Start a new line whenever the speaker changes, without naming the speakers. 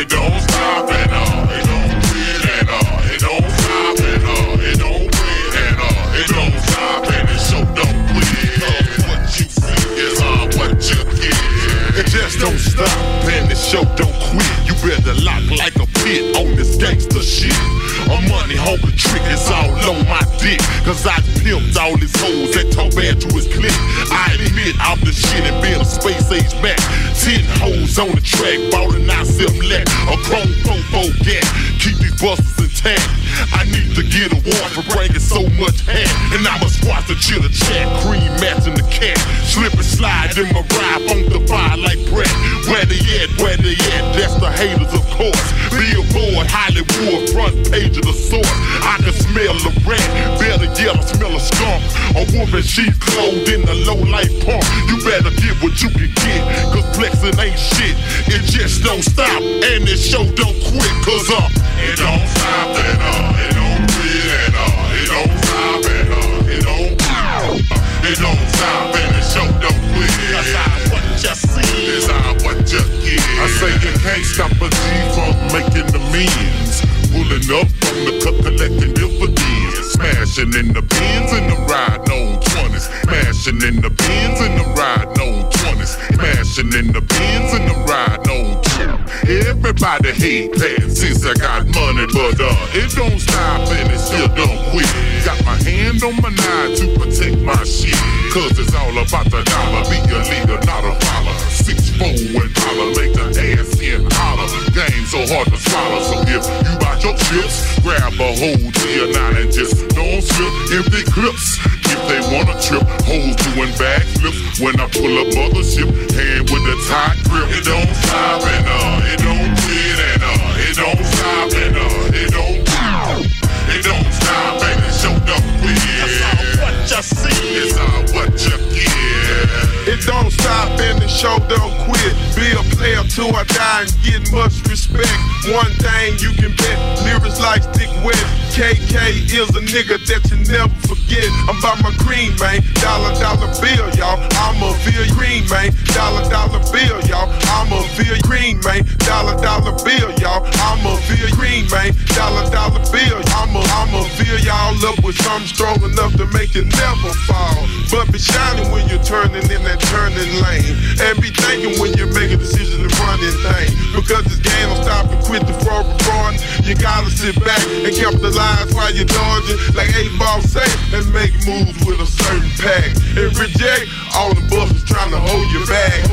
It don't stop and uh, it don't quit and uh, it don't stop and uh, it don't quit and uh, it don't stop and it so don't quit. Cause what you see is uh, what you get. It just don't stop and the show don't quit. You better lock like a pit on this gangster shit. A money hungry trick is all on my dick. Cause I pimped all these hoes that talk bad to his clique. I admit I'm the shit and been a space age back. Ten hoes on the track, ballin' I sip lack. A chrome fofo gat, keep these busters intact. I need to get a warrant for bringing so much hat. And I'm a squat the chitter chat, cream matching the cat. Slip and slide in my ride, on the fire like Brett. Where they at, where they at, that's the haters of course. Billboard, Hollywood, front page of the source. I can smell the rat, better yet, I smell a skunk. A woman, she's clothed in the low life pump. You better get what you can get, flexing ain't shit. It just don't stop, and this show don't quit, cause uh, it don't stop and uh, it don't quit and uh, it don't stop and uh, it don't it don't stop and the show don't quit. That's how what you see is how what you get. I say you can't stop a G from making the means. Pulling up from the cut, collecting dividends. Smashing in the bins and the ride on 20s. Smashing in the bins and Smashing in the bins and the ride on 20s. Everybody hate that since I got money, but uh, it don't stop and it still don't quit. Got my hand on my nine to protect my shit. Cause it's all about the dollar. Be a leader, not a follower. Six four and dollar, make the ass in holler. Game so hard to swallow. So if you your grab a whole your nine and just don't slip empty clips. If they wanna trip, hoes doing backflips. When I pull up mothership, hand with a tight grip. It don't stop and uh, it
till I die and get much respect. One thing you can bet, lyrics like stick wet. KK is a nigga that you never forget. I'm by my green, man. Dollar, dollar bill, y'all. I'm a feel green, man. Dollar, dollar bill, y'all. I'm a feel green, man. Dollar, dollar bill, y'all. I'm feel green, man. Dollar, dollar bill. I'm a, I'm a fill y'all up with something strong enough to make you never fall. But be shining when you're turning in that turning lane. And be thinking when you make a decision to run this thing. Because this game don't stop and quit the fraud recording. You gotta sit back and capitalize while you're dodging. Like eight ball say, and make moves with a certain pack. And reject all the buffers trying to hold you back.